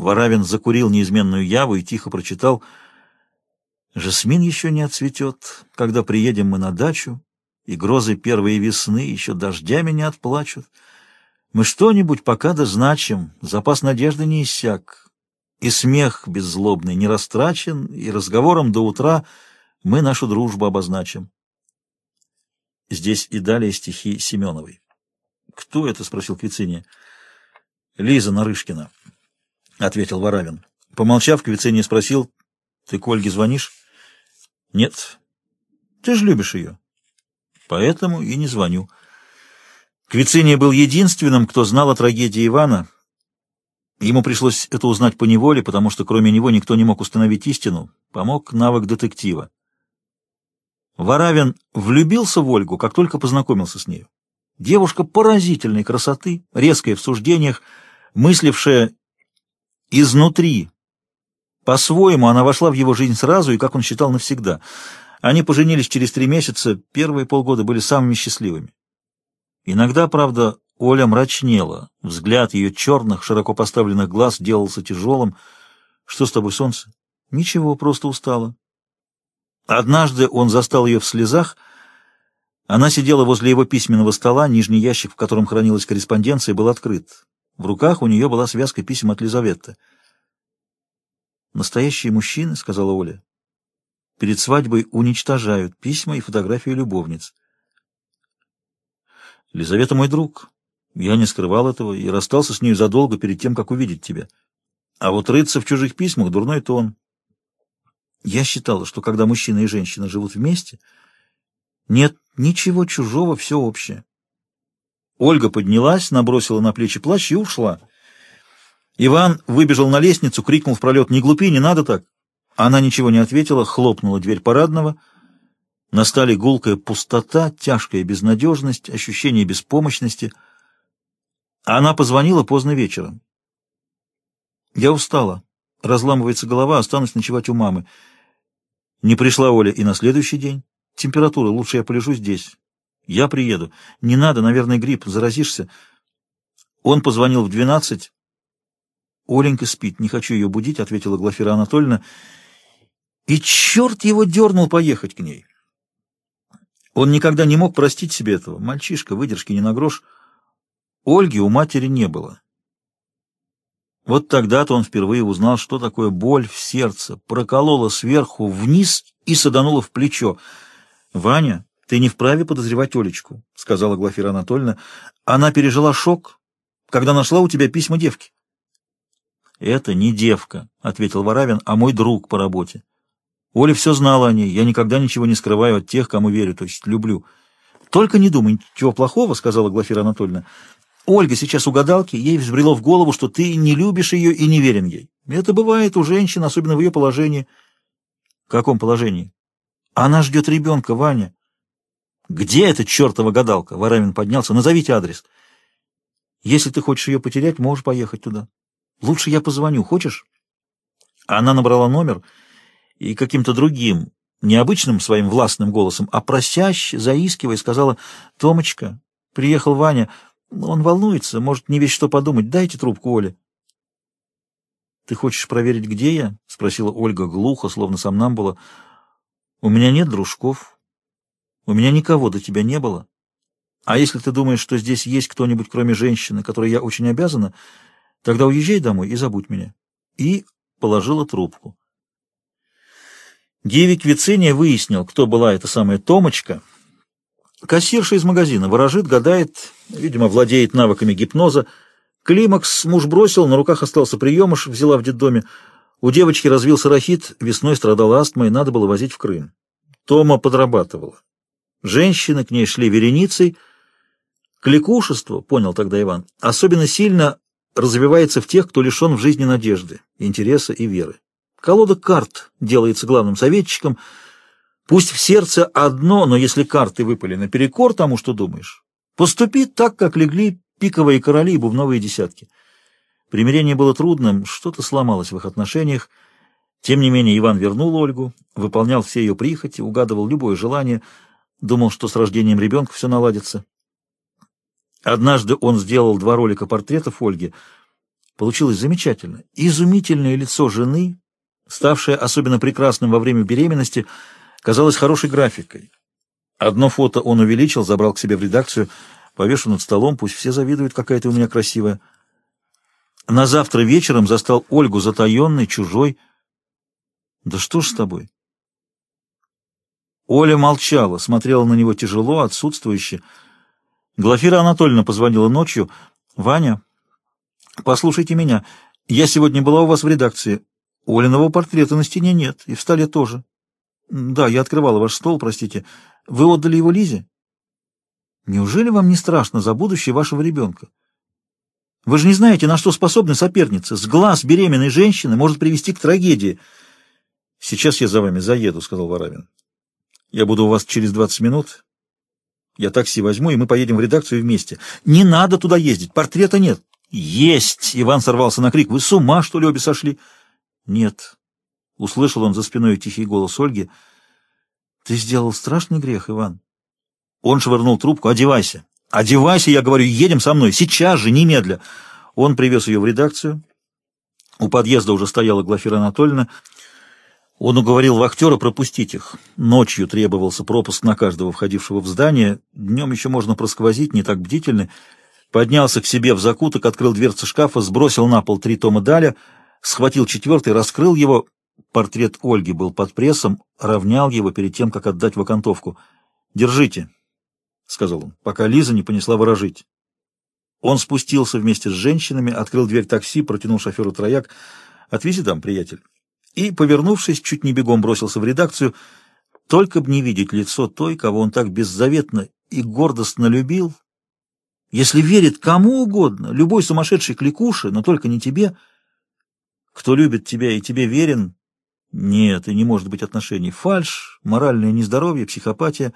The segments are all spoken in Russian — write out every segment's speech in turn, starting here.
Воравин закурил неизменную яву и тихо прочитал «Жасмин еще не отцветет, когда приедем мы на дачу, и грозы первой весны еще дождями не отплачут. Мы что-нибудь пока дозначим, запас надежды не иссяк, и смех беззлобный не растрачен, и разговором до утра мы нашу дружбу обозначим». Здесь и далее стихи Семеновой. «Кто это?» — спросил Квициния. «Лиза Нарышкина», — ответил Воравин. Помолчав, Квициния спросил, «Ты к Ольге звонишь?» «Нет». «Ты же любишь ее». «Поэтому и не звоню». Квициния был единственным, кто знал о трагедии Ивана. Ему пришлось это узнать по неволе, потому что кроме него никто не мог установить истину. Помог навык детектива. Воравин влюбился в Ольгу, как только познакомился с нею. Девушка поразительной красоты, резкая в суждениях, мыслившая изнутри. По-своему она вошла в его жизнь сразу и, как он считал, навсегда. Они поженились через три месяца, первые полгода были самыми счастливыми. Иногда, правда, Оля мрачнела. Взгляд ее черных, широко поставленных глаз делался тяжелым. «Что с тобой, солнце?» «Ничего, просто устала». Однажды он застал ее в слезах, она сидела возле его письменного стола, нижний ящик, в котором хранилась корреспонденция, был открыт. В руках у нее была связка писем от Лизаветты. «Настоящие мужчины», — сказала Оля, — «перед свадьбой уничтожают письма и фотографии любовниц». «Лизавета мой друг. Я не скрывал этого и расстался с ней задолго перед тем, как увидеть тебя. А вот рыться в чужих письмах — дурной тон». Я считала, что когда мужчина и женщина живут вместе — нет ничего чужого, все общее. Ольга поднялась, набросила на плечи плащ и ушла. Иван выбежал на лестницу, крикнул в пролет «Не глупи, не надо так!» Она ничего не ответила, хлопнула дверь парадного. Настали гулкая пустота, тяжкая безнадежность, ощущение беспомощности. Она позвонила поздно вечером. «Я устала. Разламывается голова, останусь ночевать у мамы». Не пришла Оля и на следующий день. Температура, лучше я полежу здесь. Я приеду. Не надо, наверное, грипп, заразишься. Он позвонил в двенадцать. Оленька спит, не хочу ее будить, ответила Глафира Анатольевна. И черт его дернул поехать к ней. Он никогда не мог простить себе этого. Мальчишка, выдержки не на грош. Ольги у матери не было. Вот тогда-то он впервые узнал, что такое боль в сердце, проколола сверху вниз и саданула в плечо. «Ваня, ты не вправе подозревать Олечку», — сказала Глафира Анатольевна. «Она пережила шок, когда нашла у тебя письма девки». «Это не девка», — ответил Воравин, — «а мой друг по работе. Оля все знала о ней, я никогда ничего не скрываю от тех, кому верю, то есть люблю». «Только не думай ничего плохого», — сказала Глафира Анатольевна. «Ольга сейчас у гадалки, ей взбрело в голову, что ты не любишь ее и не верен ей. Это бывает у женщин, особенно в ее положении». «В каком положении?» Она ждет ребенка, Ваня. Где эта чертова гадалка? Варамин поднялся. Назовите адрес. Если ты хочешь ее потерять, можешь поехать туда. Лучше я позвоню. Хочешь? Она набрала номер и каким-то другим, необычным своим властным голосом, а просяще, заискивая, сказала, «Томочка, приехал Ваня. Он волнуется, может, не весь что подумать. Дайте трубку Оле». «Ты хочешь проверить, где я?» — спросила Ольга глухо, словно сам нам было. У меня нет дружков. У меня никого до тебя не было. А если ты думаешь, что здесь есть кто-нибудь, кроме женщины, которой я очень обязана, тогда уезжай домой и забудь меня. И положила трубку. Геви Квициния выяснил, кто была эта самая Томочка. Кассирша из магазина ворожит, гадает, видимо, владеет навыками гипноза. Климакс муж бросил, на руках остался приемыш, взяла в детдоме. У девочки развился рахит, весной страдала астмой, надо было возить в Крым. Тома подрабатывала. Женщины к ней шли вереницей. Кликушество, понял тогда Иван, особенно сильно развивается в тех, кто лишен в жизни надежды, интереса и веры. Колода карт делается главным советчиком. Пусть в сердце одно, но если карты выпали наперекор тому, что думаешь, поступи так, как легли пиковые короли и бубновые десятки. Примирение было трудным, что-то сломалось в их отношениях. Тем не менее Иван вернул Ольгу, выполнял все ее прихоти, угадывал любое желание, думал, что с рождением ребенка все наладится. Однажды он сделал два ролика портретов Ольги. Получилось замечательно. Изумительное лицо жены, ставшее особенно прекрасным во время беременности, казалось хорошей графикой. Одно фото он увеличил, забрал к себе в редакцию, повешу над столом, пусть все завидуют, какая ты у меня красивая. На завтра вечером застал Ольгу затаенной, чужой. Да что ж с тобой? Оля молчала, смотрела на него тяжело, отсутствующе. Глафира Анатольевна позвонила ночью. «Ваня, послушайте меня. Я сегодня была у вас в редакции. Олиного портрета на стене нет, и в столе тоже. Да, я открывала ваш стол, простите. Вы отдали его Лизе? Неужели вам не страшно за будущее вашего ребенка? Вы же не знаете, на что способны соперницы. С глаз беременной женщины может привести к трагедии. Сейчас я за вами заеду, сказал Воравин. Я буду у вас через 20 минут. Я такси возьму, и мы поедем в редакцию вместе. Не надо туда ездить, портрета нет. Есть! Иван сорвался на крик. Вы с ума, что ли, обе сошли? Нет. Услышал он за спиной тихий голос Ольги. Ты сделал страшный грех, Иван. Он швырнул трубку. Одевайся. Одевайся, я говорю, едем со мной. Сейчас же, немедля. Он привез ее в редакцию. У подъезда уже стояла Глафира Анатольевна. Он уговорил вахтера пропустить их. Ночью требовался пропуск на каждого входившего в здание. Днем еще можно просквозить, не так бдительны. Поднялся к себе в закуток, открыл дверцы шкафа, сбросил на пол три тома Даля, схватил четвертый, раскрыл его, Портрет Ольги был под прессом, равнял его перед тем, как отдать в окантовку. «Держите», — сказал он, — «пока Лиза не понесла ворожить». Он спустился вместе с женщинами, открыл дверь такси, протянул шоферу трояк. «Отвези там, приятель». И, повернувшись, чуть не бегом бросился в редакцию, только б не видеть лицо той, кого он так беззаветно и гордостно любил. Если верит кому угодно, любой сумасшедший кликуши, но только не тебе, кто любит тебя и тебе верен, нет, и не может быть отношений. Фальш, моральное нездоровье, психопатия.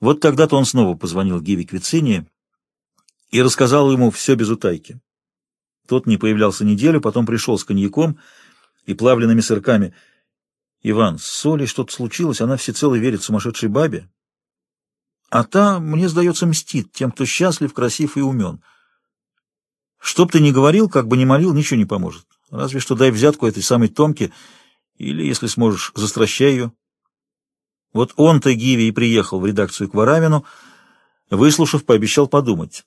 Вот тогда-то он снова позвонил Гиви Квицине и рассказал ему все без утайки. Тот не появлялся неделю, потом пришел с коньяком и плавленными сырками. «Иван, с Солей что-то случилось, она всецело верит сумасшедшей бабе. А та, мне сдается, мстит тем, кто счастлив, красив и умен. Чтоб ты ни говорил, как бы ни молил, ничего не поможет. Разве что дай взятку этой самой Томке — или, если сможешь, застращай ее. Вот он-то, Гиви, и приехал в редакцию к Варавину, выслушав, пообещал подумать.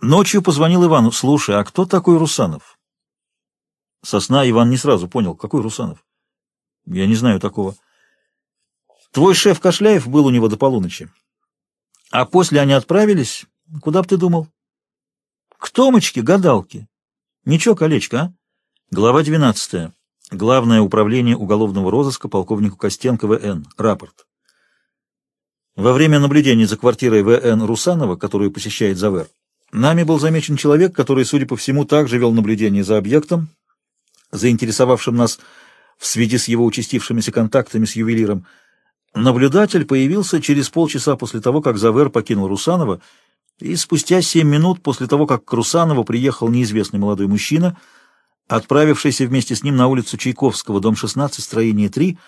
Ночью позвонил Ивану. «Слушай, а кто такой Русанов?» Сосна Иван не сразу понял, какой Русанов. «Я не знаю такого». «Твой шеф Кошляев был у него до полуночи. А после они отправились. Куда б ты думал?» «К Томочке, гадалке. Ничего, колечко, а?» Глава двенадцатая. Главное управление уголовного розыска полковнику Костенко В.Н. Рапорт. Во время наблюдения за квартирой В.Н. Русанова, которую посещает Завер, нами был замечен человек, который, судя по всему, также вел наблюдение за объектом, заинтересовавшим нас в связи с его участившимися контактами с ювелиром. Наблюдатель появился через полчаса после того, как Завер покинул Русанова, и спустя семь минут после того, как к Русанову приехал неизвестный молодой мужчина – отправившийся вместе с ним на улицу Чайковского, дом 16, строение 3,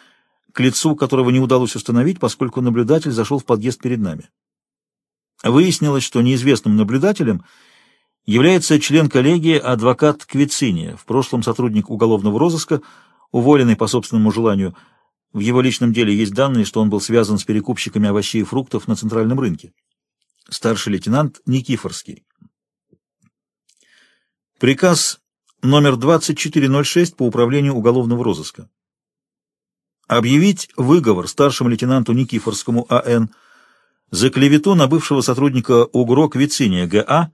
к лицу которого не удалось установить, поскольку наблюдатель зашел в подъезд перед нами. Выяснилось, что неизвестным наблюдателем является член коллегии адвокат Квициния, в прошлом сотрудник уголовного розыска, уволенный по собственному желанию. В его личном деле есть данные, что он был связан с перекупщиками овощей и фруктов на центральном рынке. Старший лейтенант Никифорский. Приказ номер 2406 по управлению уголовного розыска. Объявить выговор старшему лейтенанту Никифорскому А.Н. за клевету на бывшего сотрудника УГРО Квициния Г.А.,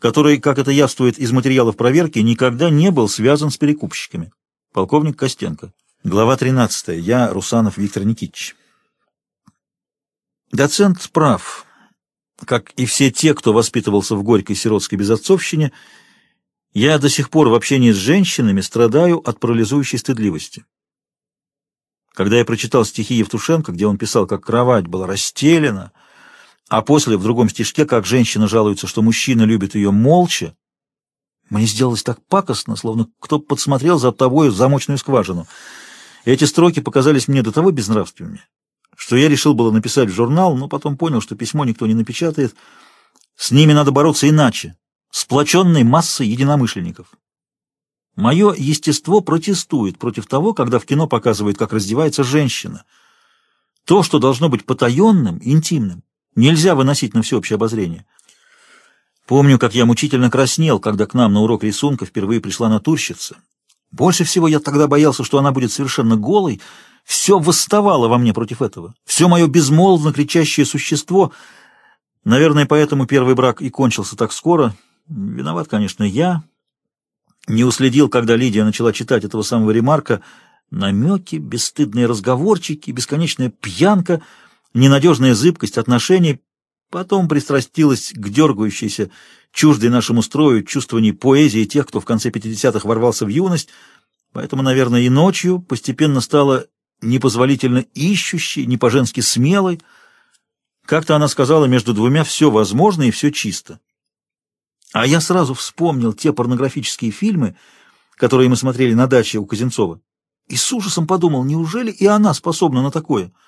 который, как это явствует из материалов проверки, никогда не был связан с перекупщиками. Полковник Костенко. Глава 13. Я, Русанов Виктор Никитич. Доцент прав. Как и все те, кто воспитывался в горькой сиротской безотцовщине, я до сих пор в общении с женщинами страдаю от парализующей стыдливости. Когда я прочитал стихи Евтушенко, где он писал, как кровать была расстелена, а после в другом стишке, как женщина жалуется, что мужчина любит ее молча, мне сделалось так пакостно, словно кто подсмотрел за тобой замочную скважину. Эти строки показались мне до того безнравственными, что я решил было написать в журнал, но потом понял, что письмо никто не напечатает. С ними надо бороться иначе, сплоченной массой единомышленников. Мое естество протестует против того, когда в кино показывают, как раздевается женщина. То, что должно быть потаенным, интимным, нельзя выносить на всеобщее обозрение. Помню, как я мучительно краснел, когда к нам на урок рисунка впервые пришла натурщица. Больше всего я тогда боялся, что она будет совершенно голой. Все восставало во мне против этого. Все мое безмолвно кричащее существо. Наверное, поэтому первый брак и кончился так скоро. Виноват, конечно, я, не уследил, когда Лидия начала читать этого самого ремарка, намеки, бесстыдные разговорчики, бесконечная пьянка, ненадежная зыбкость отношений, потом пристрастилась к дергающейся, чуждой нашему строю, чувствованию поэзии тех, кто в конце 50-х ворвался в юность, поэтому, наверное, и ночью постепенно стала непозволительно ищущей, не по-женски смелой. Как-то она сказала, между двумя все возможно и все чисто. А я сразу вспомнил те порнографические фильмы, которые мы смотрели на даче у Козинцова, и с ужасом подумал, неужели и она способна на такое —